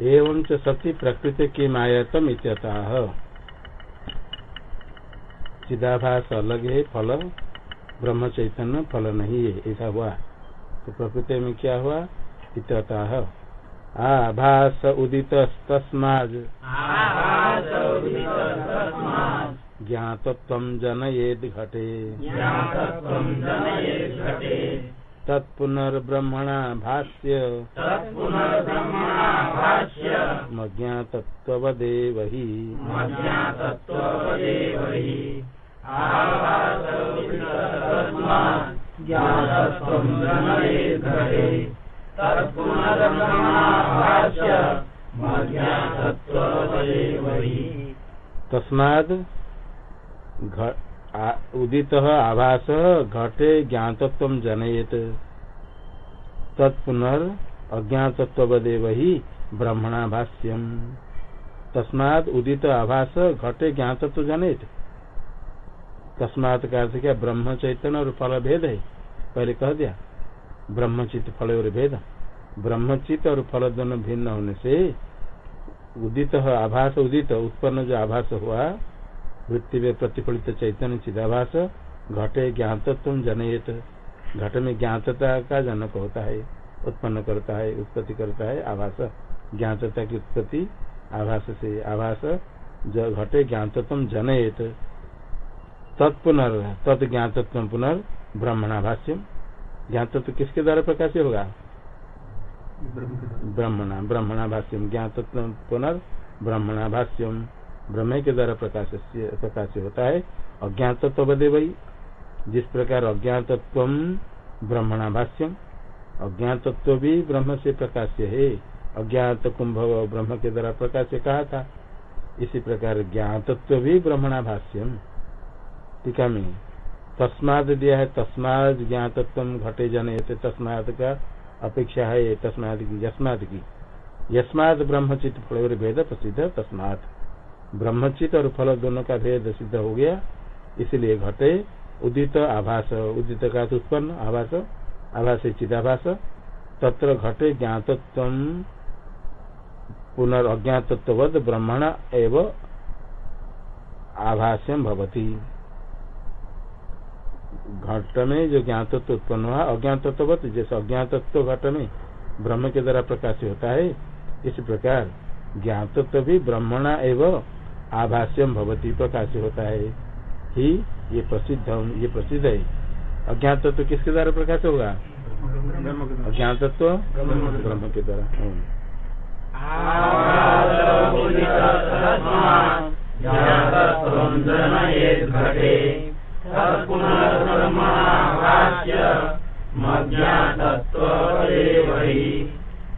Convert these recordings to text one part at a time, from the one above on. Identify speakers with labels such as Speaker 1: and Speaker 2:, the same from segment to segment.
Speaker 1: एवं च सती प्रकृति की मायातम इत्यतः। चिदाभास अलग है फल ब्रह्म चैतन्य फल नहीं है ऐसा हुआ। तो प्रकृति में क्या हुआ? इत्यतः। आभास उदित तस्माज ज्ञातत्व जनयेद घटे। तत्पुनर्ब्रह्मणा भाष्य। मज्ञातत्वदेव ही तस्माद उदित आभास घटे ज्ञातत्व जनयेत। तत्पुनर अज्ञातत्वदेव ही ब्रह्मणा भाष्यम तस्मात उदित आभास घटे ज्ञातत्व जनयत तस्मात का क्या? ब्रह्म चैतन्य और फल भेद है? पहले कह दिया। ब्रह्मचित फल और भेद। ब्रह्मचित और फल दोनों भिन्न होने से उदित आभास, उदित उत्पन्न जो आभास हुआ, वृत्ति में प्रतिफलित चैतन्य चिदाभास घटे ज्ञातत्व जनयत। घट में ज्ञातता का जनक होता है, उत्पन्न करता है, उत्पत्ति करता है, आभास। ज्ञातता की उत्पत्ति आभास से आभास घटे ज्ञातत्व जनयत। तत्पुनर तत् ज्ञातत्व पुनर् ब्रह्मणाभाष्यम ज्ञातत्व किसके द्वारा प्रकाश होगा? ब्रह्मणा ब्रह्मणा भाष्यम ज्ञातत्व पुनर् ब्रह्मणा भाष्यम ब्रह्म के द्वारा प्रकाश प्रकाश होता है। अज्ञातत्व बदे वही जिस प्रकार अज्ञातत्व ब्रह्मणा भाष्यम अज्ञातत्व भी ब्रह्म से प्रकाश्य है। अज्ञात कुंभ ब्रह्म के द्वारा प्रकाश से कहा था। इसी प्रकार ज्ञातत्व भी ब्रह्मणा भाष्यम। टीका में तस्माद दिया है, तस्माद ज्ञातत्व घटे जन तस्माद का अपेक्षा है तस्माद की, यस्माद की। यस्माद ब्रह्मचित फल भेद प्रसिद्ध, तस्मात। ब्रह्मचित और फल दोनों का भेद सिद्ध हो गया, इसलिए घटे उदित आभास। उदित का उत्पन्न, आभास आभास, चिदाभास। तत्र घटे ज्ञातत्व पुनर्ज्ञातत्वद ब्रह्मण एव आभाष्यम भवती। घट में जो ज्ञातत्व उत्पन्न हुआ अज्ञातत्वत जैसे अज्ञातत्व घट में ब्रह्म के द्वारा प्रकाश होता है इस प्रकार ज्ञातत्व भी ब्रह्मणा एवं आभाष्यम भवती प्रकाश होता है। ही ये प्रसिद्ध ये प्रसिद्ध है। अज्ञातत्व किसके द्वारा प्रकाश होगा? अज्ञातत्व ब्रह्म के द्वारा।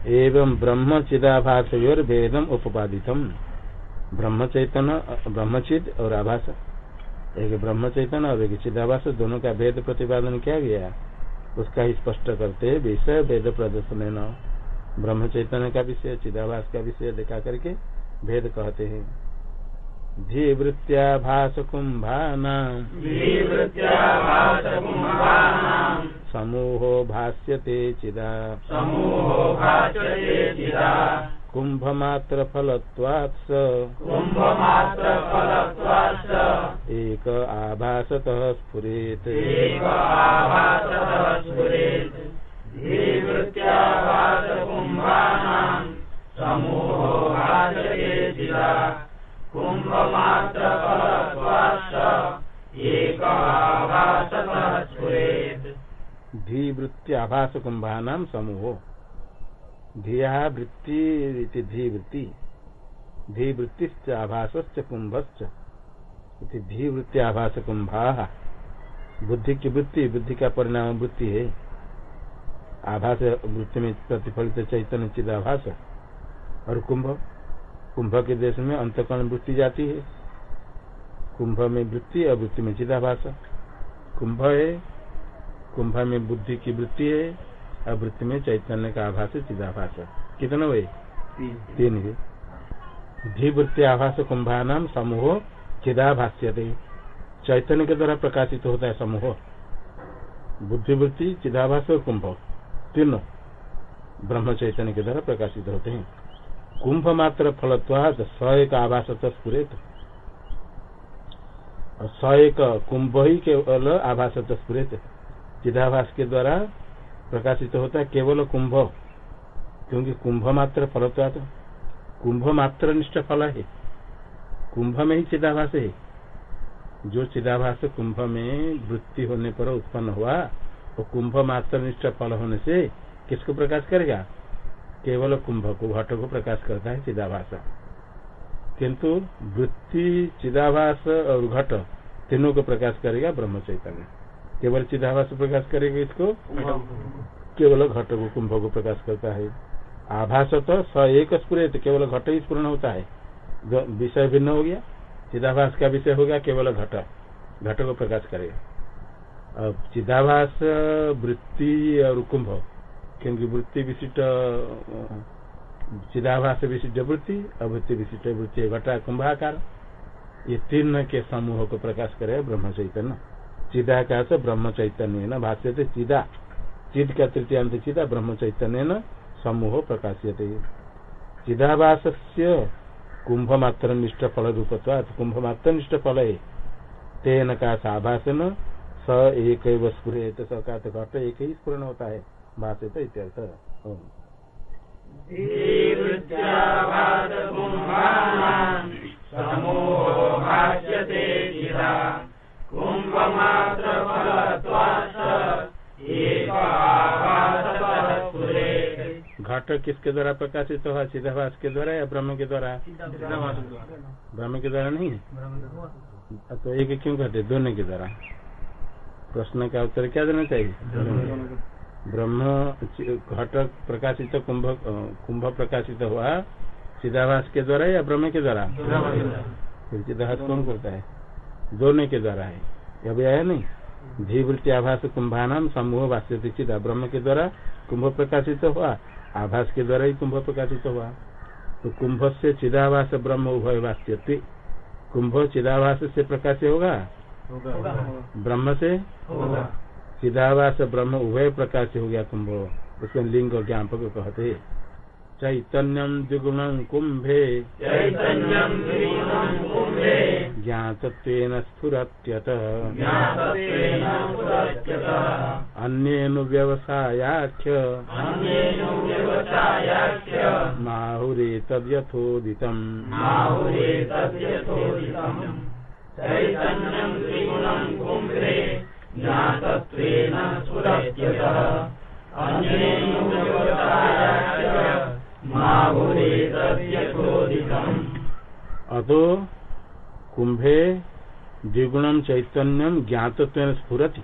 Speaker 1: एवं ब्रह्म चिदाभास भेदम उपादितम ब्रह्म चैतन्य ब्रह्मचिद और आभास। एक ब्रह्म चैतन्य और एक चिदाभास दोनों का भेद प्रतिपादन किया गया। उसका ही स्पष्ट करते विषय भेद प्रदर्शन ब्रह्म चैतन्य का विषय चिदाभास का विषय देखा करके भेद कहते हैं। धीवृत्याभास कुंभानाम समूहो भाष्यते चिदा।
Speaker 2: समूहो भाष्यते चिदा।
Speaker 1: कुंभमात्र फलत्वात्
Speaker 2: कुंभमात्र फलत्वात्
Speaker 1: एक आभासतः स्फुरेत्।
Speaker 2: एक आभासतः स्फुरेत्। आभासतः स्फुरेत्
Speaker 1: धीवृत्याभास कुंभानाम समूहो। धिया वृत्ति धी वृत्ति धी वृत्ति आभास कुंभश्च धी वृत्ति आभास कुंभा बुद्धि की वृत्ति बुद्धि का परिणाम वृत्ति है। आभास वृत्ति में प्रतिफलित चैतन्य चिद आभास और कुंभ? कुंभ के देश में अंतकरण वृत्ति जाती है। कुंभ में वृत्ति और वृत्ति में चिदाभास कुंभ है कुंभ में बुद्धि की वृत्ति है और वृत्ति में चैतन्य का आभास चिदाभास कितना हुए? तीन। है धीवृत्ति आभास कुंभा नाम समूह चिदाभाष्य चैतन्य के द्वारा प्रकाशित होता है समूह। बुद्धिवृत्ति चिदाभास और कुंभ। तीनों ब्रह्म चैतन्य के द्वारा प्रकाशित होते हैं। कुंभ मात्र फलत्वाद स एक आभास स्फुरेत। स एक कुंभ ही केवल आभास स्फुरेत। चिदाभास के द्वारा प्रकाशित होता है केवल कुंभ। क्योंकि कुंभ मात्र फलत्वाद कुंभ मात्र निष्ठ फल है। कुंभ में ही चिदाभास है। जो चिदाभास कुंभ में वृत्ति होने पर उत्पन्न हुआ वो कुंभ मात्र निष्ठ फल होने से किसको प्रकाश करेगा? केवल कुंभ को, घट को प्रकाश करता है चिदाभास। किंतु वृत्ति, चिदाभास और घट तीनों को प्रकाश करेगा ब्रह्म चैतन्य। केवल चिदाभास प्रकाश करेगा इसको? केवल घट को, कुंभ को प्रकाश करता है। आभास तो स एक स्फुरित केवल घट ही स्पूर्ण होता है। विषय भिन्न हो गया, चिदाभास का विषय हो गया केवल घट। घट को प्रकाश करेगा। चिदाभास, वृत्ति और कुंभ, क्योंकि वृत्ति विशिष्ट, चिदाभास विशिष्ट वृत्ति, अवृत्ति विशिष्ट वृत्ति घटा कुंभाकार। ये तीन के समूह को प्रकाश करे ब्रह्म चैतन्य। चिदाकाश ब्रह्म चैतन्य न भाष्य चिदा। चिद का तृतीयांत चिदा, ब्रह्म चैतन्य न समूह प्रकाश्यते। चिदाभास कुंभ मात्र निष्ठ फल। रूपत्वात कुंभ मात्र निष्ठ फल है तेन का साभासन स एक स्फुरेत स का घट एक ही स्फुरन होता है। भाषित इत्यर्थ घट किसके द्वारा प्रकाशित हुआ? चिदाभास के द्वारा या ब्रह्म के द्वारा? ब्रह्म के द्वारा नहीं है? तो एक क्यों कहते दोनों के द्वारा। प्रश्न का उत्तर क्या देना चाहिए? ब्रह्म घट प्रकाशित कुंभ कुंभ प्रकाशित हुआ चिदाभास के द्वारा या ब्रह्म के द्वारा? फिर चिदाभास कौन करता है? दोनों के द्वारा है। अभी आया नहीं? धीवृत्ति आभास कुंभानाम समूह भाष्य चिदा। ब्रह्म के द्वारा कुंभ प्रकाशित हुआ, आभास के द्वारा ही कुंभ प्रकाशित हुआ। तो कुंभ से चिदाभास ब्रह्म उभय भाष्य कुंभ चिदाभास से प्रकाश होगा? ब्रह्म से? चिदाभास ब्रह्म उभय प्रकाश हो गया कुंभ। उसमें लिंग ज्ञापक कहते चैतन्यम द्विगुणं कुंभे ज्ञातत्वेन स्फुरत्यत। अन्येनु व्यवसायाख्य।
Speaker 2: अन्येनु व्यवसायाख्य।
Speaker 1: अतो कुंभे द्विगुणम चैतन्यम ज्ञातत्व स्फुरति।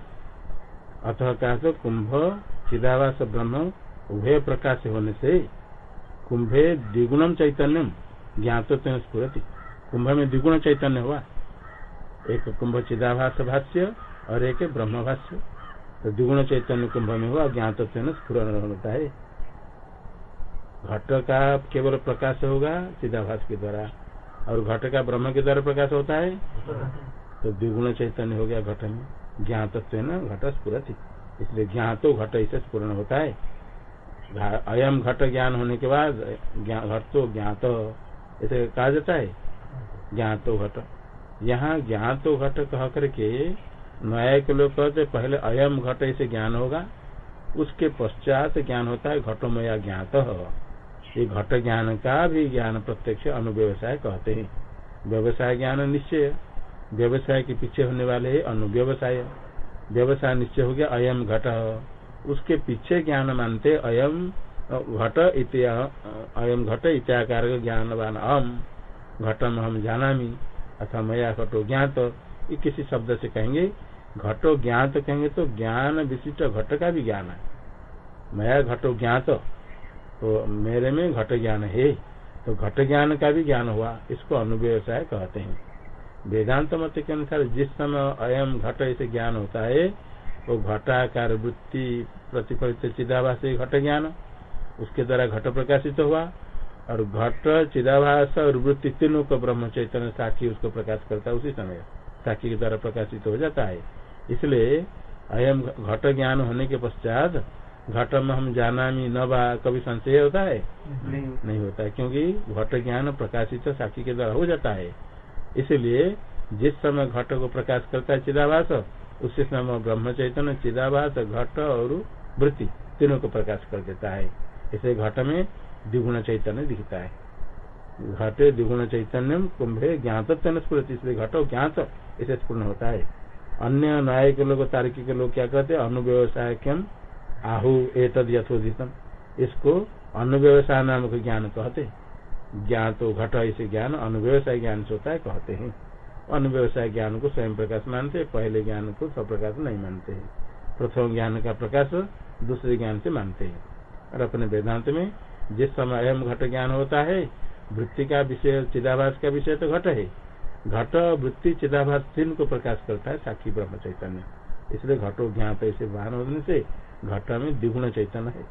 Speaker 1: अतः कहा तो कुंभ चिदावास ब्रह्म उभय प्रकाश होने से कुंभे द्विगुणम चैतन्यम ज्ञातत्व स्फुरति। कुंभ में द्विगुण चैतन्य हुआ। एक कुंभ चिदाभास भाष्य और एक ब्रह्म भाष्य। तो द्विगुण चैतन्य कुंभ में हुआ, ज्ञात स्फुरन होता है। घट का केवल प्रकाश होगा चिदाभास के द्वारा, और घट का ब्रह्म के द्वारा प्रकाश होता है? तो द्विगुण चैतन्य हो गया घट में। ज्ञात घट स्फुरति इसलिए ज्ञातो घट ऐसे स्पूर्ण होता है। अयम घट ज्ञान होने के बाद घट तो ज्ञात ऐसे कहा जाता है? ज्ञातो घट। यहाँ ज्ञातो घट कह करके न्यायिक लोग कहते पहले अयम घट ऐसे ज्ञान होगा, उसके पश्चात ज्ञान होता है घटोमया ज्ञात। ये घट ज्ञान का भी ज्ञान प्रत्यक्ष अनुव्यवसाय कहते हैं। व्यवसाय ज्ञान निश्चय, व्यवसाय के पीछे होने वाले है अनुव्यवसाय। व्यवसाय निश्चय हो गया अयम घट। उसके पीछे ज्ञान मानते अयम घट अयम घट इत्याकार ज्ञानवान। अहम घटम हम जाना अथवा मया घटो ज्ञात, ये किसी शब्द से कहेंगे, घटो ज्ञात कहेंगे तो ज्ञान विशिष्ट घट का भी ज्ञान है। मया घटो ज्ञात तो मेरे में घट ज्ञान है तो घट ज्ञान का भी ज्ञान हुआ, इसको अनुव्यवसाय कहते हैं। वेदांत मत के अनुसार जिस समय अयम घट ऐसे ज्ञान होता है, वो घटाकार वृत्ति प्रतिफलित चिदाभास घट ज्ञान, उसके द्वारा घट प्रकाशित हुआ और घट चिदाभास और वृत्ति तीनों को ब्रह्म चैतन्य साक्षी उसको प्रकाश करता है उसी समय। साक्षी के द्वारा प्रकाशित हो जाता है। इसलिए अयम घट ज्ञान होने के पश्चात घट में हम जाना न कभी संशय होता है?
Speaker 3: नहीं
Speaker 1: नहीं होता है क्योंकि घट ज्ञान प्रकाशित साक्षी के द्वारा हो जाता है। इसलिए जिस समय घट को प्रकाश करता है चिदाभास उसी समय ब्रह्म चैतन्य चिदाभास घट और वृत्ति तीनों को प्रकाश कर देता है। इसे घट में द्विगुण चैतन्य दिखता है। घटे द्विगुण चैतन्य कुंभे ज्ञात स्फुरति इसलिए घटो ज्ञात, इसे स्पूर्ण होता है। अन्य न्याय के लोग, तार्किक लोग क्या कहते हैं? अनुव्यवसाय क्यम आहु एतद यथोदितम इसको अनुव्यवसाय नामक ज्ञान कहते ज्ञान तो घट ऐसे ज्ञान, अनुव्यवसाय ज्ञान से होता है, कहते हैं। अनुव्यवसाय ज्ञान को स्वयं प्रकाश मानते पहले ज्ञान को स्वप्रकाश नहीं मानते प्रथम ज्ञान का प्रकाश दूसरे ज्ञान से मानते हैं। और अपने वेदांत में जिस समय अहम घट ज्ञान होता है, वृत्ति का विषय, चिदाभास का विषय तो घट है। घट वृत्ति, चिदाभास तीन को प्रकाश करता है, साक्षी ब्रह्म चैतन्य। इसलिए घटो ज्ञात ऐसे वाहन होने से घट में द्विगुण चैतन्य है।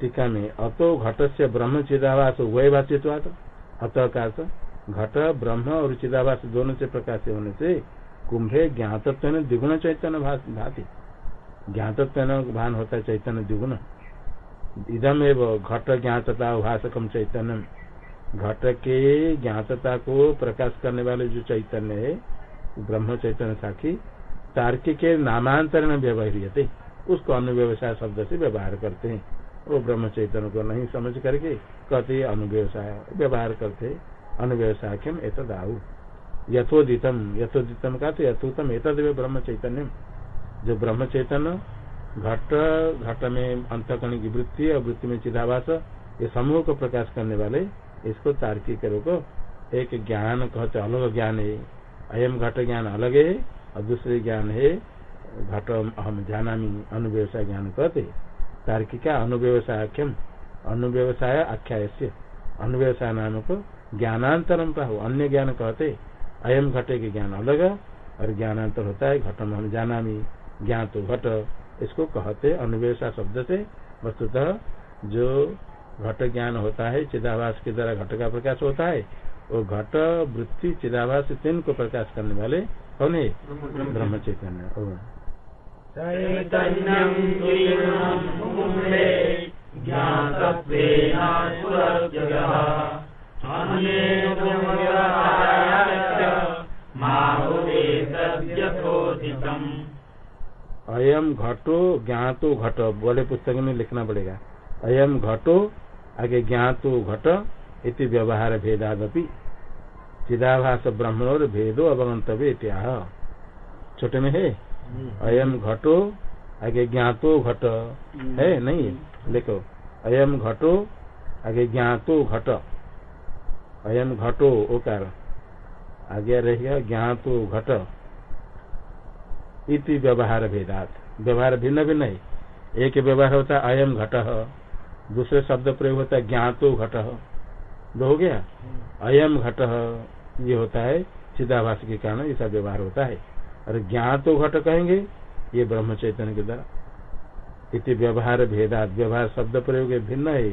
Speaker 1: टीका में, अतो घट से ब्रह्म, चिदाभास वह भाष्यवाद अतः का घट, ब्रह्म और चिदाभास दोनों से प्रकाश होने से कुंभे ज्ञातत्व द्विगुण चैतन्य भाति। ज्ञातत्व भान होता है चैतन्य द्विगुण। इधम एवं घट ज्ञातता भाषकम चैतन्य घट के ज्ञातता को प्रकाश करने वाले जो चैतन्य है ब्रह्म चैतन्य साक्षी तार्किक के नामांतरण व्यवहार उसको अनुव्यवसाय शब्द से व्यवहार करते हैं। वो ब्रह्म चैतन्य को नहीं समझ करके कहते अनुव्यवसाय व्यवहार करते अनुव्यवसाय क्यों एतद आऊ यथोदितम यथोदितम का तो यथोतम एतद ब्रह्म चैतन्य जो ब्रह्म चैतन्य घट घट में अंतकण की वृत्ति और वृत्ति में चिदाभास, ये समूह को प्रकाश करने वाले, इसको तार्किक को एक ज्ञान कहते अलग ज्ञान है। अयम घट ज्ञान अलग है और दूसरे ज्ञान है, घट हम जानामी, अनुव्यवसाय ज्ञान कहते तार्किका अनुव्यवसायख्यम अनुव्यवसाय आख्याय से अनुव्यवसाय नाम को ज्ञानांतरम का अन्य ज्ञान कहते अयम घटे के ज्ञान अलग, और ज्ञानांतर होता है, घटम हम जानामी। ज्ञान तो घट। इसको कहते अनुव्यवसाय शब्द से वस्तुतः जो घट ज्ञान होता है चिदाभास के द्वारा घट का प्रकाश होता है वो घट वृत्ति चिदाभास तीन को प्रकाश करने वाले कौन है? ब्रह्म चैतन्य
Speaker 2: चैतन्यं द्विगुणं कुम्भे ज्ञातत्वेन सुरजगः अन्येतद्यथोदितम्
Speaker 1: अयम घटो ज्ञातो घट। बड़े पुस्तक में लिखना पड़ेगा। अयम घटो आगे ज्ञातो घट इति व्यवहार भेदादपि। चिदाभास ब्रह्म और भेदो अवगंतव्य इत्याह। छोटे में है? अयम घटो आगे ज्ञातो घट। है नहीं? देखो। अयम घटो आगे ज्ञातो घट। अयम घटो ओकार। आगे रहेगा ज्ञातो घट। इति व्यवहार भेदात। व्यवहार भिन्न भिन्न है। एक व्यवहार होता है अयम घट। दूसरे शब्द प्रयोग होता है, ज्ञातो घट। दो हो गया? अयम घट, ये होता है, चिदाभास के कारण ऐसा व्यवहार होता है। और ज्ञातो घट कहेंगे, ये ब्रह्म चैतन्य के द्वारा। इति व्यवहार भेदात। व्यवहार शब्द प्रयोग भिन्न है।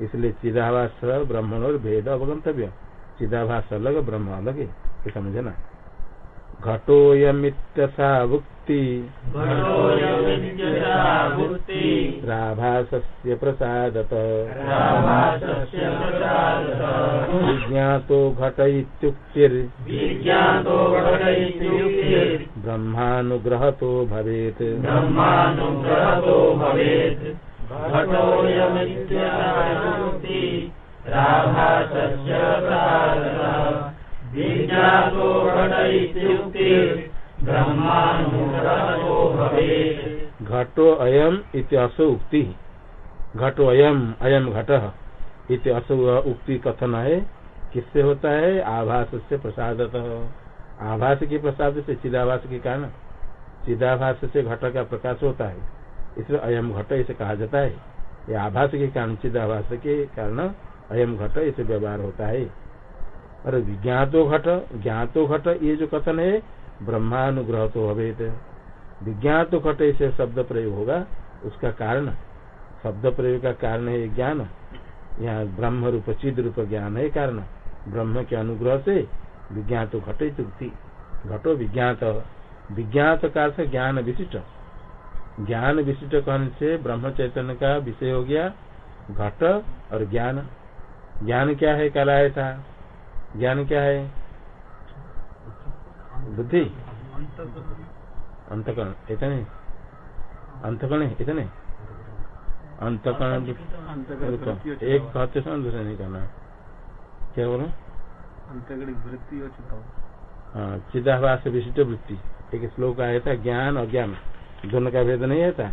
Speaker 1: इसलिए चिदाभास ब्रह्म और भेद अवगंतव्य चिदाभास अलग, ब्रह्म अलग है। समझना घटोयमित्यसा भुक्ति राभासस्य प्रसादत विज्ञातो घट इत्युक्तिर् ब्रह्मानुग्रहतो भवेत्।
Speaker 2: ब्रह्मानुग्रहतो राभासस्य प्रसादतः घट
Speaker 1: अयम इति असो उक्ति। घटो अयम अयम घट इति असो उक्ति कथन है किससे होता है? आभास से प्रसादत। आभास के प्रसाद से चिदाभास के कारण चिदाभास से घट का प्रकाश होता है। इसलिए अयम घट इसे कहा जाता है। ये आभास के कारण, चिदाभास के कारण अयम घट इसे व्यवहार होता है। और विज्ञातो घट, ज्ञातो घट, ये जो कथन है ब्रह्मानुग्रह तो अभेद विज्ञातो घट ऐसे शब्द प्रयोग होगा, उसका कारण, शब्द प्रयोग का कारण है ज्ञान। यहाँ ब्रह्म रूप, चिद रूप ज्ञान है कारण। ब्रह्म के अनुग्रह से विज्ञातो घट चुक्ति घटो विज्ञात। विज्ञात का अर्थ ज्ञान विशिष्ट। ज्ञान विशिष्ट कहने से ब्रह्म चैतन्य का विषय हो गया, घट और ज्ञान। ज्ञान क्या है कहलाया था ज्ञान क्या है? बुद्धि। अंतकरण। इतने। अंतकरण इतने। अंतकरण एक कहते समय दूसरा नहीं करना क्या बोलो?
Speaker 3: वृत्ति और
Speaker 1: हाँ चिदाभास विशिष्ट वृत्ति। एक श्लोक आया था ज्ञान और ज्ञान। दोनों का भेद नहीं आता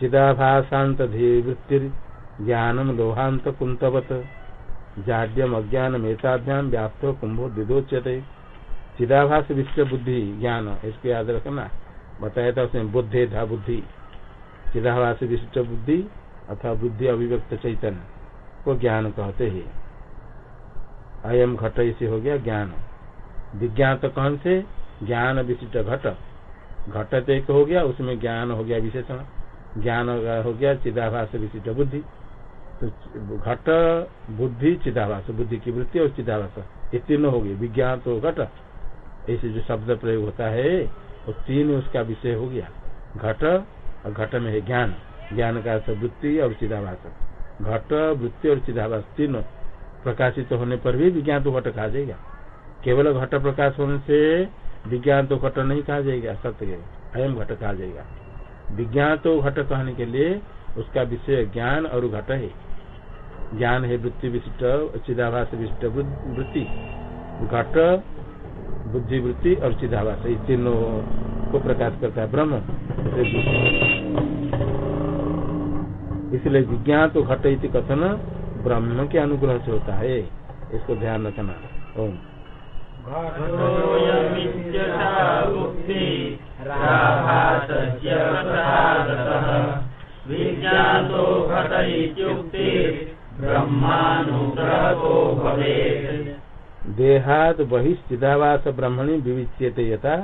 Speaker 1: चिदाभासांत वृत्ति ज्ञानम लोहांत कुंतवत जाड्यम अज्ञान एताभ्याम व्याप्त कुंभो दिदोच्यते चिदाभास विश्व बुद्धि ज्ञान, इसको याद रखना। बताया था उसने, बुद्धे था बुद्धि। चिदाभास विशिष्ट बुद्धि अथवा बुद्धि अभिव्यक्त चैतन्य, को ज्ञान कहते हैं। अयम घट इसे हो गया ज्ञान। विज्ञात कौन से? ज्ञान विशिष्ट घट। घट एक हो गया, उसमें ज्ञान हो गया विशेषण। ज्ञान हो गया चिदाभास विशिष्ट बुद्धि। तो घट बुद्धि, चिदाभास। बुद्धि की वृत्ति और चिदाभास। ये तीनों हो गए। विज्ञान तो घट। ऐसे जो शब्द प्रयोग होता है, वो तीन उसका विषय हो गया। घट, और घट में है ज्ञान। ज्ञान का अर्थ वृत्ति और चिदाभास। घट, वृत्ति और चिदाभास तीनों प्रकाशित तो होने पर भी विज्ञान तो घट कहा जाएगा। केवल घट प्रकाश होने से विज्ञान तो घट नहीं कहा जाएगा, सत्य अयम घट कहा जाएगा। विज्ञान तो घट कहने के लिए उसका विषय ज्ञान और घट है। ज्ञान है वृत्ति विशिष्ट, चिदाभास विशिष्ट वृत्ति। घट, बुद्धि वृत्ति और चिदाभास। इस तीनों को प्रकाश करता है ब्रह्म। इसलिए विज्ञान तो घट इति कथन ब्रह्म के अनुग्रह से होता है। इसको ध्यान रखना। ओम।
Speaker 2: विज्ञातो घट इत्युक्ते
Speaker 1: बहिश्चिदावास ब्रह्मणि विविच्यते यथा,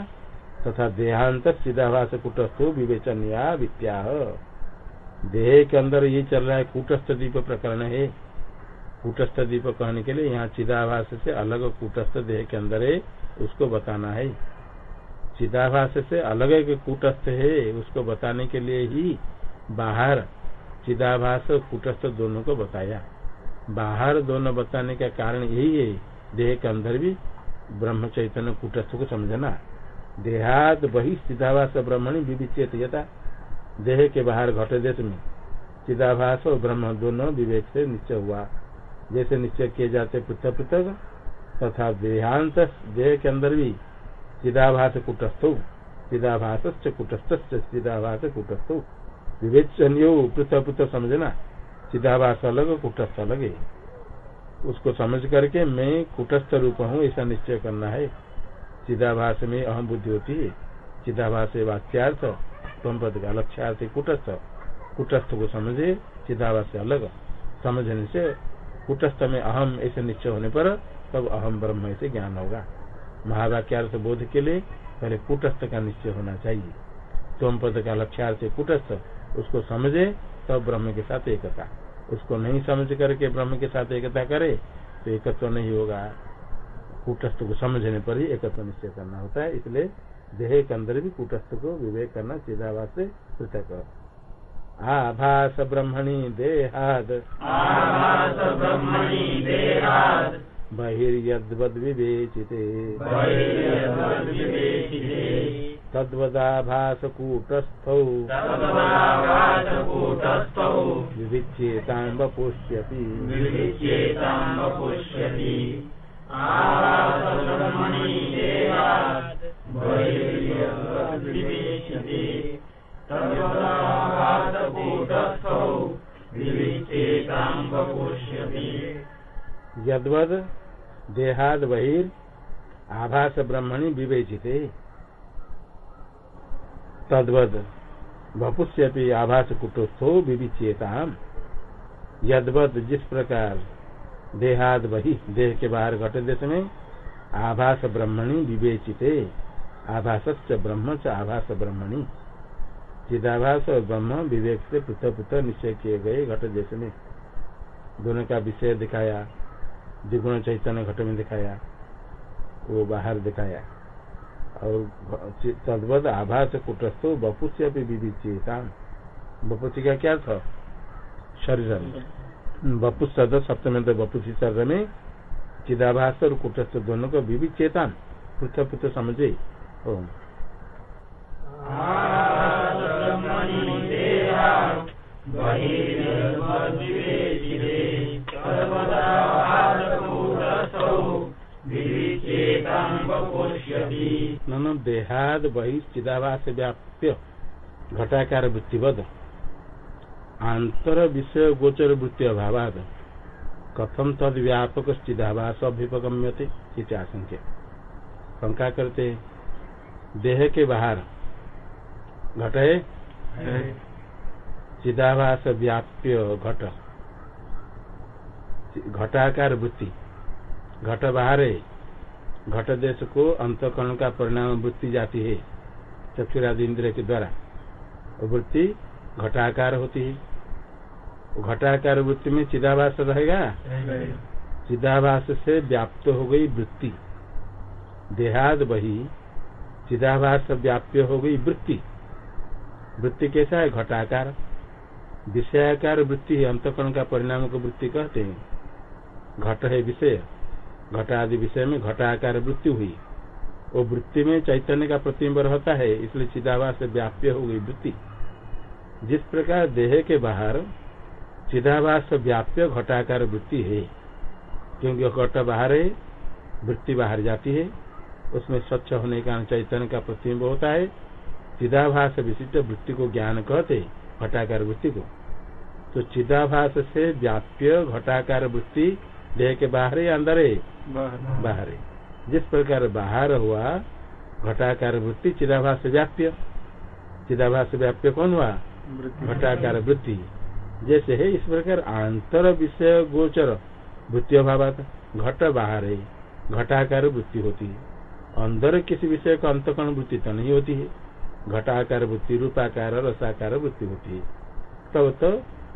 Speaker 1: तथा देहांत चिदाभास कुटस्थो विवेचनिया विद्या। देह के अंदर ये चल रहा है, कूटस्थ दीप प्रकरण है। कूटस्थ दीप कहने के लिए यहाँ चिदाभास से अलग कूटस्थ देह के अंदर है, उसको बताना है। चिदाभास से अलग एक कूटस्थ है, उसको बताने के लिए ही बाहर चिदाभास और कूटस्थ दोनों को बताया। बाहर दोनों बताने का कारण यही है, देह के अंदर भी ब्रह्म चैतन्य कुटस्थ को समझना। देहात वही चिदाभास ब्रह्मणी विविचित यथा। देह के बाहर घट देश में चिदाभास और ब्रह्म दोनों विवेक से निश्चय हुआ। जैसे निश्चय किए जाते पृथक पृथक, तथा देहांत देह के अंदर भी चिदाभास कुटस्थ चिदाभास कुटस्थ चिदाभास कुटस्थ विवेचनियो पृथक पृथक समझना चिदाभास अलग, कुटस्थ अलग है। उसको समझ करके मैं कुटस्थ रूप हूँ, ऐसा निश्चय करना है। चिदाभास में अहम बुद्धि होती है। चिदाभास वाक्यार्थ तुम पद का लक्ष्यार्थ कुटस्थ। कुटस्थ को समझे चिदाभास से अलग। समझने से कुटस्थ में अहम ऐसे निश्चय होने पर तब अहम ब्रह्म से ज्ञान होगा। महावाक्यार्थ बोध के लिए पहले कुटस्थ का निश्चय होना चाहिए। तुम पद का लक्ष्यार्थ कुटस्थ। उसको समझे तब ब्रह्म के साथ एकता। उसको नहीं समझ करके ब्रह्म के साथ एकता करे तो एकत्व नहीं होगा। कूटस्थ को समझने पर ही एकत्व निश्चय करना होता है इसलिए देह के अंदर भी कूटस्थ को विवेक करना सीधावास से पृथक आभास ब्रह्मणि देहाद।
Speaker 2: आभास ब्रह्मणि देहात्
Speaker 1: बहिर्यद्वद विवेचिते।
Speaker 2: बहिर्यद्वद्विवेचिते
Speaker 1: तद्वदाभास कूटस्थौ
Speaker 2: तद्भावाचकूटस्थौ
Speaker 1: विविच्येतां वपुष्यति
Speaker 2: विविच्येतां वपुष्यति आभास ब्रह्मणि देहात् बहिर्यद्वद्विवेचिते तद्भावाचकूटस्थौ विविच्येतां वपुष्यति
Speaker 1: यद्वद देहाद बहिर आभास ब्रह्मणि विवेचिते। तद्वद भपुष्यपि आभास कुटस्थो विविचेताम यदवद जिस प्रकार देहाद बही, देह के बाहर घट देश में, आभास ब्रह्मणी विवेचिते आभास ब्रह्म च आभास ब्रह्मणी। चिदाभास और ब्रह्म विवेक से पृथक पृथक निश्चय किए गए घट देश में। दोनों का विषय दिखाया, द्विगुण चैतन्य घट में दिखाया, वो बाहर दिखाया। और तद्वत आभास कुटस्थो बपुष्य भी विविचेता बपुष्य का क्या था? शरीर। में बपुष शब्द सप्तम तो बपुषी शरीर में चिदाभास और कुटस्थ दोनों को विविध चेतन पृथक पृथक समझे। ओम। नन देहाद बहि चिदाभास व्याप्य घटाकार वृत्तिवद। आंतर विषय गोचर वृत्ति अभावाद। कथम तद व्यापक चिदाभास अभ्युपगम्य थे आशंक्य शंका करते देह के बाहर घट? है। चिदाभास व्याप्य घट। घटाकार वृत्ति। घट बाहर है घट देश को अंतकरण का परिणाम वृत्ति जाती है। चक्षुरादि इंद्र के द्वारा वृत्ति घटाकार होती है। घटाकार वृत्ति में चिदाभास रहेगा? चिदाभास से व्याप्त हो गई वृत्ति। देहाद बही चिदाभास व्याप्य हो गई वृत्ति। वृत्ति कैसा है? घटाकार। विषयाकार वृत्ति है। अंतकरण का परिणाम को वृत्ति कहते हैं। घट है विषय। घटादि विषय में घटाकार वृत्ति हुई। वो वृत्ति में चैतन्य का प्रतिबिंब रहता है, इसलिए चिदाभास से व्याप्य हो गई वृत्ति। जिस प्रकार देह के बाहर चिदाभास व्याप्य घटाकार वृत्ति है, क्योंकि घट बाहर है, वृत्ति बाहर जाती है, उसमें स्वच्छ होने का चैतन्य का प्रतिबिंब होता है। चिदाभास विशिष्ट वृत्ति को ज्ञान कहते घटाकार वृत्ति को। तो चिदाभास से व्याप्य घटाकार वृत्ति देह के बाहर है अंदर? है बाहर। है जिस प्रकार बाहर हुआ घटाकार वृत्ति चिदाभास व्याप्य। चिदाभास व्याप्य कौन हुआ? घटाकार वृत्ति। जैसे है इस प्रकार आंतर विषय गोचर वृत्ति अभाव घट बाहर है घटाकार वृत्ति होती है। अंदर किसी विषय का अंतकरण वृत्ति तो नहीं होती है। घटाकार वृत्ति रूपाकार रसाकार वृत्ति होती है। तब तो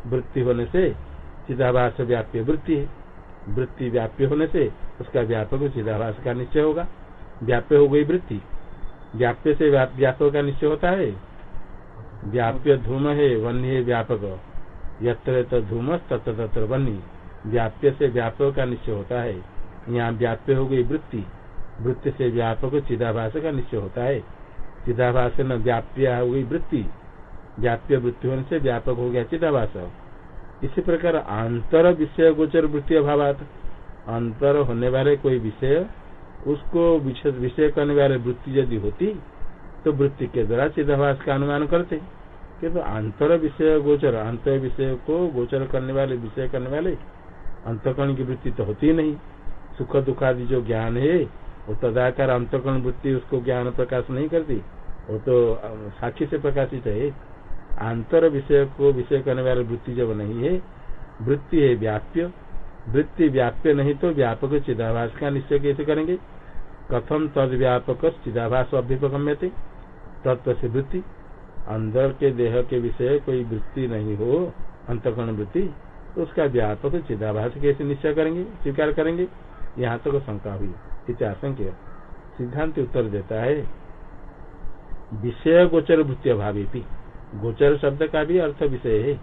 Speaker 1: वृत्ति होने से चिदाभास व्याप्य वृत्ति है। वृत्ति व्याप्य होने से उसका व्यापक चिदाभास का निश्चय होगा। व्याप्य हो गई वृत्ति। व्याप्य से व्यापक का निश्चय होता है। व्याप्य धूम है वन्य है, व्यापक। यत्र धूम, तत्र तत्र वन्य व्याप्य से व्यापक का निश्चय होता है। यहाँ व्याप्य हो गई वृत्ति। वृत्ति से व्यापक चिदाभास का निश्चय होता है। चिदाभास न व्याप्य हो गई वृत्ति। व्याप्य वृत्ति होने से व्यापक हो गया चिदाभास इसी प्रकार अंतर विषय गोचर वृत्ति अभाव अंतर होने वाले कोई विषय, उसको विषय करने वाले वृत्ति यदि होती तो वृत्ति के द्वारा चिदाभास का अनुमान करते। किंतु तो अंतर विषय गोचर अंतर विषय को गोचर करने वाले, विषय करने वाले, अंतकरण की वृत्ति तो होती नहीं। सुख दुख आदि जो ज्ञान है, वो तदाकार अंतकरण वृत्ति उसको ज्ञान प्रकाश नहीं करती। वो तो साक्षी से प्रकाशित है। आंतर विषय को विषय करने वाली वृत्ति जब नहीं है, वृत्ति है व्याप्य। वृत्ति व्याप्य नहीं तो व्यापक चिदाभास का निश्चय कैसे करेंगे? कथम तद व्यापक चिदाभास अभ्युपगम्य थे तत्व से वृत्ति। अंदर के देह के विषय कोई वृत्ति नहीं हो, अंतकरण वृत्ति, उसका व्यापक चिदाभास कैसे निश्चय करेंगे? स्वीकार करेंगे? यहाँ तक तो शंका हुई। इतिहासंख्य सिद्धांत उत्तर देता है, विषय गोचर वृत्ति अभावी गोचर शब्द का भी अर्थ विषय है।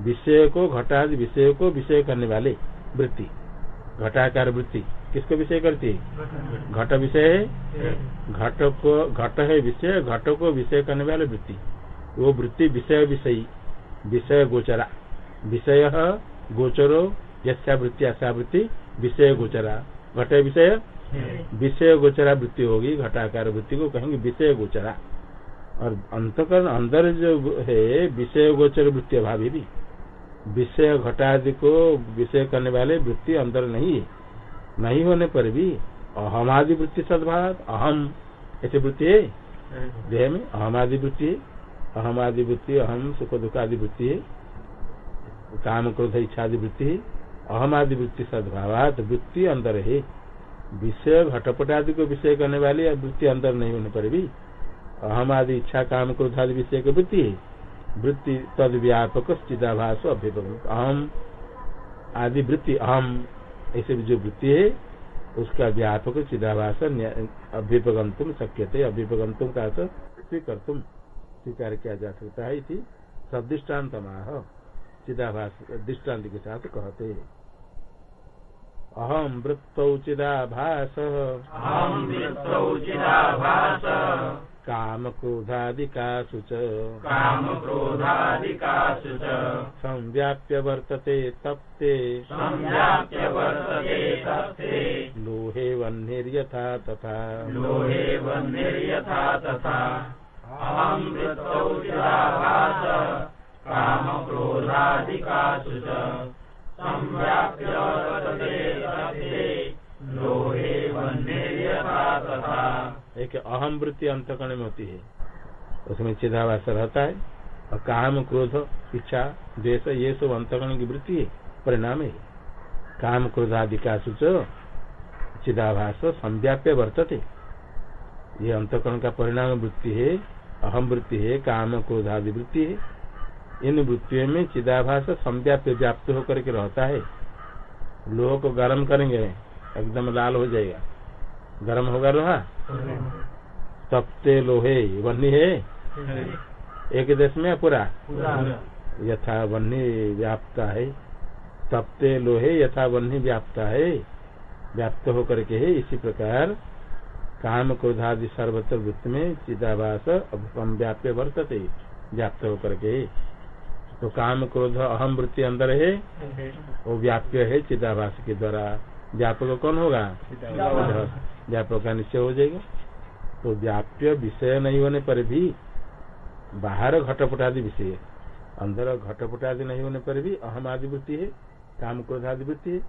Speaker 1: विषय को घटादि विषय को विषय करने वाले वृत्ति। घटाकार वृत्ति। किसको विषय करती है? घट। विषय है? घट को घट है विषय घट को विषय करने वाले वृत्ति। वो वृत्ति विषय विषयी। विषय गोचरा। विषय गोचरो यशा वृत्ति ऐसा वृत्ति विषय गोचरा। घट विषय? विषय गोचरा वृत्ति होगी। घटाकार वृत्ति को कहेंगे विषय गोचरा। और अंतकरण अंदर जो है विषय गोचर वृत्ति अभावी भी। विषय घटादि को विषय करने वाले वृत्ति अंदर नहीं है। नहीं होने पर भी अहम आदि वृत्ति सद्भाव अहम ऐसे वृत्ति है। देह में अहम आदि वृत्ति है। अहम आदि वृत्ति अहम सुख दुख आदि वृत्ति है। काम क्रोध इच्छा आदि वृत्ति है। अहम आदि वृत्ति सद्भाव वृत्ति अंदर है। विषय घटपट आदि को विषय करने वाली वृत्ति अंदर नहीं होने पर भी अहम आदि इच्छा काम क्रोध आदि विषय की वृत्ति है। वृत्ति तद व्यापक चिदाभास अभ्युपगम अहम, आदि वृत्ति अहम, ऐसे जो वृत्ति है, उसका व्यापक चिदाभास अभ्युपगंतुम शक्य थे अभ्युपगंतुम का अर्थ स्वीकर तुम स्वीकार किया जा सकता है इसी सदृष्टान्त माह चिदाभास, दृष्टांत के साथ कहते हैं। अहम वृत्तौ चिदाभास।
Speaker 2: अहं वृत्तौ चिदाभास
Speaker 1: काम क्रोधादिकासु च। संव्याप्य वर्तते तप्ते।
Speaker 2: संव्याप्य वर्तते तस्ते
Speaker 1: लोहे वह्निर्यथा तथा।
Speaker 2: लोहे वह्निर्यथा तथा। अहं वृत्तौ चिदाभास कामक्रोधादिकासु च। संव्याप्य वर्तते तस्ते लोहे वह्निर्यथा तथा।
Speaker 1: एक अहम वृत्ति अंतकरण में होती है। उसमें चिदाभास रहता है और काम, क्रोध, इच्छा, द्वेष, ये सब अंतकरण की वृत्ति है, परिणाम है। काम, क्रोध आदि का सूच चिदाभास संव्याप्य वर्तते। ये अंतकरण का परिणाम वृत्ति है अहम वृत्ति है, काम, क्रोध आदि वृत्ति है। इन वृत्तियों में चिदाभास संव्याप्य व्याप्त होकर के रहता है। लोह को गर्म करेंगे, एकदम लाल हो जाएगा। गर्म होगा लोहा? तपते लोहे वन्नी है? एक देश में पूरा? यथा वन्नी व्याप्ता है। तपते लोहे यथा वन्नी व्याप्ता है। व्याप्त होकर के है इसी प्रकार काम क्रोधादि सर्वत्र वृत्त में चिदाभास व्याप्य वर्तते व्याप्त होकर के तो काम क्रोध अहम वृत्ति अंदर है वो व्याप्य है चिदाभास के द्वारा। व्यापक कौन होगा? व्यापक का निश्चय हो जाएगा। तो व्याप्य विषय नहीं होने पर भी बाहर घटपट आदि विषय अंदर घटपट आदि नहीं होने पर भी अहम आदि वृत्ति है काम क्रोध आदि वृत्ति है।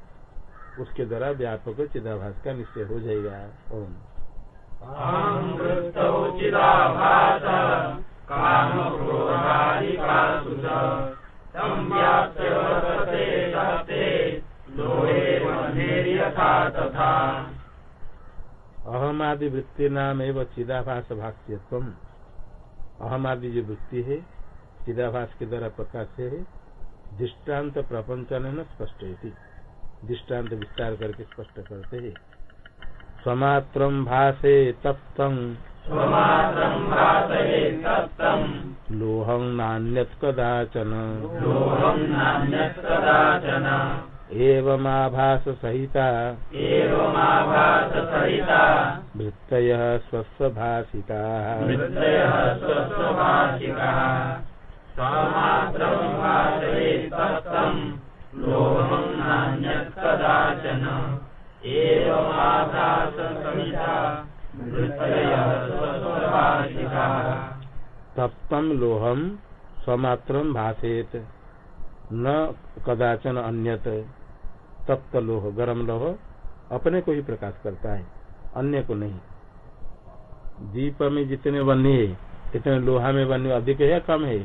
Speaker 1: उसके द्वारा व्यापक चिदाभास का निश्चय हो जाएगा। ओम।
Speaker 2: चिदाभास कामक्रोधादिकासु
Speaker 1: अहम आदि वृत्ति नाम एवं चिदाभास भाष्यत्व अहम आदि जो वृत्ति है चिदाभास के द्वारा प्रकाश है। दृष्टांत प्रपंचन न स्पष्ट दृष्टांत विस्तार करके स्पष्ट करते हैं। स्वमात्र भाषे तप्तम्। लोहं नान्यत् कदाचन।
Speaker 2: लोहं नान्यत्
Speaker 1: एवमाभास सहिता वृत्तयः स्वस्वभाषिकाः
Speaker 2: वृत्तयः स्वमात्रं नान्यत् कदाचन
Speaker 1: लोहम स्वमात्र भाषेत न कदाचन अन्यत, तप्त लोह, गरम लोह, अपने को ही प्रकाश करता है, अन्य को नहीं। दीप में जितने बनी इतने लोहा में बनी अधिक है या कम है?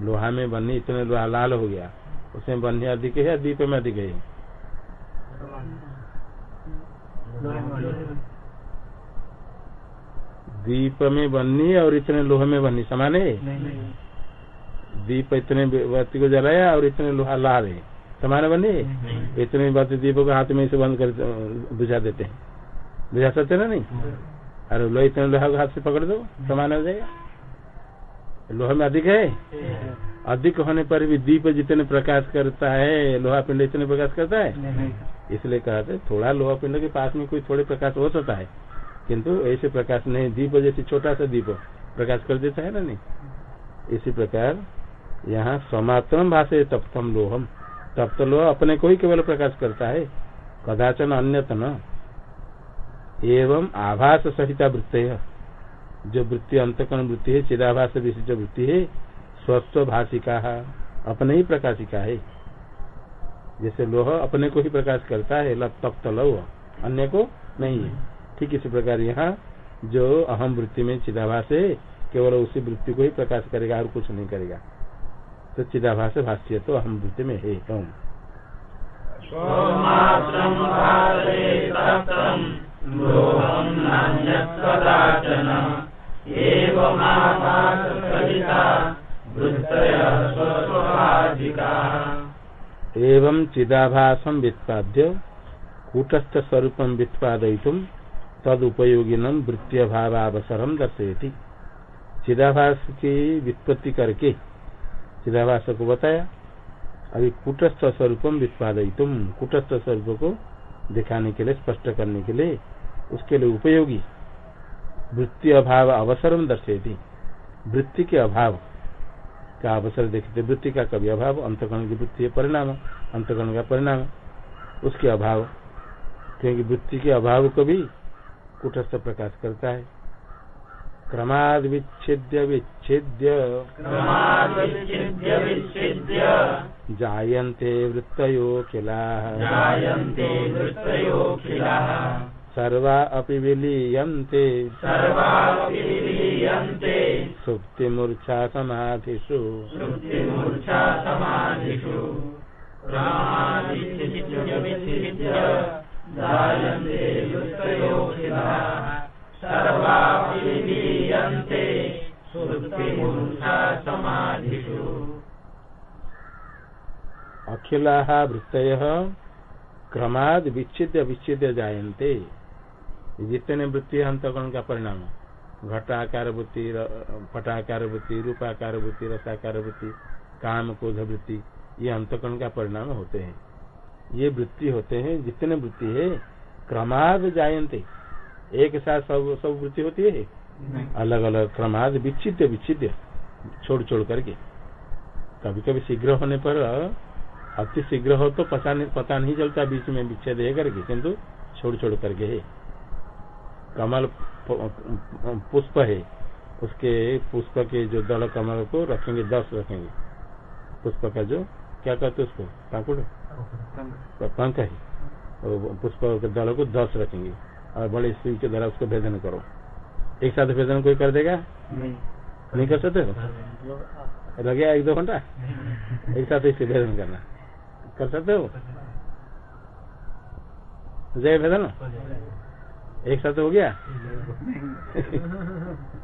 Speaker 1: लोहा में बनी इतने लोहा लाल हो गया, उसमें बनी अधिक है या दीप में अधिक है? दीप में बनी और इतने लोहे में बनी समान है? दीप इतने बत्ती को जलाया और इतने लोहा ला रहे। समान बने इतने बत्ती दीप को हाथ में से बंद कर बुझा देते हैं। बुझा सकते ना नहीं? अरे लोहा इतने लोहा को हाथ से पकड़ दो समान हो जाएगा। लोहा में अधिक है? अधिक होने पर भी दीप जितने प्रकाश करता है लोहा पिंड इतने प्रकाश करता है? इसलिए कहते थोड़ा लोहा पिंड के पास में कोई थोड़े प्रकाश हो सकता है किंतु ऐसे प्रकाश नहीं दीप जैसे छोटा सा दीप प्रकाश कर देता है ना नहीं? इसी प्रकार यहाँ समात्रम भाषे तप्तम लोहम। तप्त लोह अपने को ही केवल प्रकाश करता है। कदाचन अन्यत न। एवं आभास सहिता वृत्ति जो वृत्ति अंतकरण वृत्ति है, चिदाभास विशिष्ट वृत्ति है स्वस्थ भाषिका अपने ही प्रकाशिका है। जैसे लोह अपने को ही प्रकाश करता है तप्त लौह अन्य को नहीं है। ठीक इसी प्रकार यहाँ जो अहम वृत्ति में चिदाभास है, केवल उसी वृत्ति को ही प्रकाश करेगा और कुछ नहीं करेगा। तो चिदाभास भाष्य तो अहम वृत्ति में है ओम
Speaker 2: वृत्तयः
Speaker 1: एवं चिदाभासम व्युत्पाद्य कूटस्थ स्वरूप व्युत्पादयितुम तद उपयोगिनम वृत्ति भावावसरम दर्शयति। चिदाभास की वित्पत्ति करके चिदाभास को बताया, अभी कूटस्थ स्वरूपम तुम कुटस्थ स्वरूप को दिखाने के लिए, स्पष्ट करने के लिए, उसके लिए उपयोगी। वृत्ति अभाव अवसरम दर्शयती। वृत्ति के अभाव का अवसर देखते, वृत्ति का कभी अभाव, अंतकरण की वृत्ति परिणाम, अंतकरण का परिणाम, उसके अभाव। क्योंकि वृत्ति के अभाव को भी कुटस्थ प्रकाश करता है। क्रमाद विच्छेद्य। विच्छेद्य
Speaker 2: क्रमाद्विच्छिद्य विच्छिद्य।
Speaker 1: जायन्ते वृत्तयो किला
Speaker 2: जायन्ते
Speaker 1: सर्वा अपि विलीयन्ते।
Speaker 2: सर्वापि विलीयन्ते।
Speaker 1: सुप्तिमूर्छा समाधिषु।
Speaker 2: श्रुतिमूर्च्छा समाधिषु। क्रमाद्विच्छिद्य विच्छिद्य। जायन्ते वृत्तयोऽखिलाः सर्वापि समाधिषु
Speaker 1: अखिला वृत्तय क्रमाद विच्छिद्य विच्छिद्य जायन्ते। जितने वृत्ति अंतकरण का परिणाम घटाकार वृत्ति पटाकार वृत्ति, रूपाकार वृत्ति, रसाकार वृत्ति, काम, क्रोध वृत्ति, ये अंतकरण का परिणाम होते हैं। ये वृत्ति होते हैं, जितने वृत्ति है, क्रमाद जायन्ते। एक साथ सब सब वृत्ति होती है? अलग अलग क्रमाद विच्छिद्य विच्छिद्य छोड़ छोड़ करके। कभी कभी शीघ्र होने पर अति शीघ्र हो तो पता नहीं पता नहीं चलता बीच में विच्छेद है करके किंतु छोड़ छोड़ करके है। कमल पुष्प है उसके पुष्प के जो दल कमल को रखेंगे दस रखेंगे। पुष्प का जो क्या कहते हैं उसको? पाकुड़? पंख। है। पुष्प के दल को दस रखेंगे। और बड़े स्त्री के द्वारा उसको भेदन करो। एक साथ भेदन कोई कर देगा? नहीं। नहीं कर सकते हो? लगे एक दो घंटा? एक साथ इसे भेदन करना। कर सकते हो? जय भेदन? एक साथ हो गया?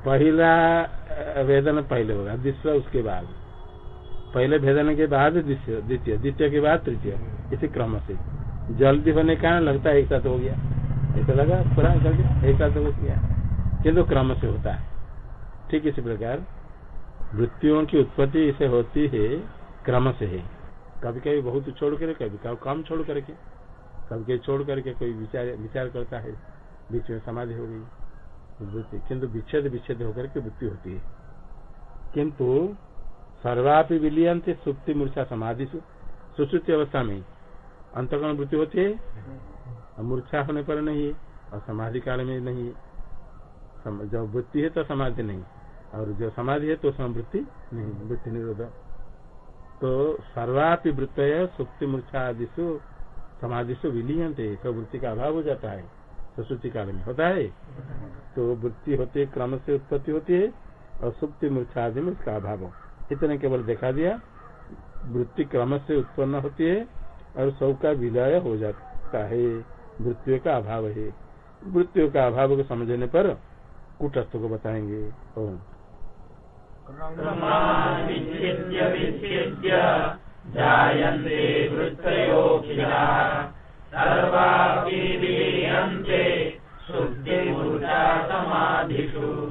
Speaker 1: पहला वेदन पहले होगा दूसरा उसके बाद। पहले भेदन के बाद द्वितीय द्वितीय द्वितीय के बाद तृतीय इसी क्रम से। जल्दी होने के कारण लगता है एक साथ हो गया। ऐसा लगा पूरा जल्दी एक साथ हो गया। किन्तु क्रम से होता है। ठीक इसी प्रकार, वृत्तियों की उत्पत्ति इसे होती है क्रम से है। कभी कभी बहुत छोड़ कर कभी कभी कम छोड़ करके कभी कभी छोड़ करके कोई विचार विचार करता है, बीच में समाधि हो गई, वृत्ति। किंतु विच्छेद विच्छेद होकर के वृत्ति होती है। किंतु सर्वापि विलियंत सुप्ति मूर्छा समाधि सुश्रुति अवस्था में अंतकरण वृत्ति होती है मूर्छा होने पर नहीं है, और समाधि काल में नहीं है। जब वृत्ति है तो समाधि नहीं। और जो समाधि है तो उसमें वृत्ति नहीं, वृत्ति निरोध। तो सर्वापि वृत्त सुप्ति मूर्छा आदिशु समाधिशु विलीयंते तो वृत्ति का अभाव हो जाता है, सुश्रुति काल में होता है। तो वृत्ति होती है, क्रम से उत्पत्ति होती है, और सुप्ति मूर्छा आदि में उसका अभाव इतने केवल देखा दिया, वृत्ति क्रम से उत्पन्न होती है, और सब का विलय हो जाता है। वृत्तियों का अभाव है। वृत्तियों का अभाव को समझने पर कुटस्थ को बताएँगे। ओम।
Speaker 2: सर्वापि समाधिषु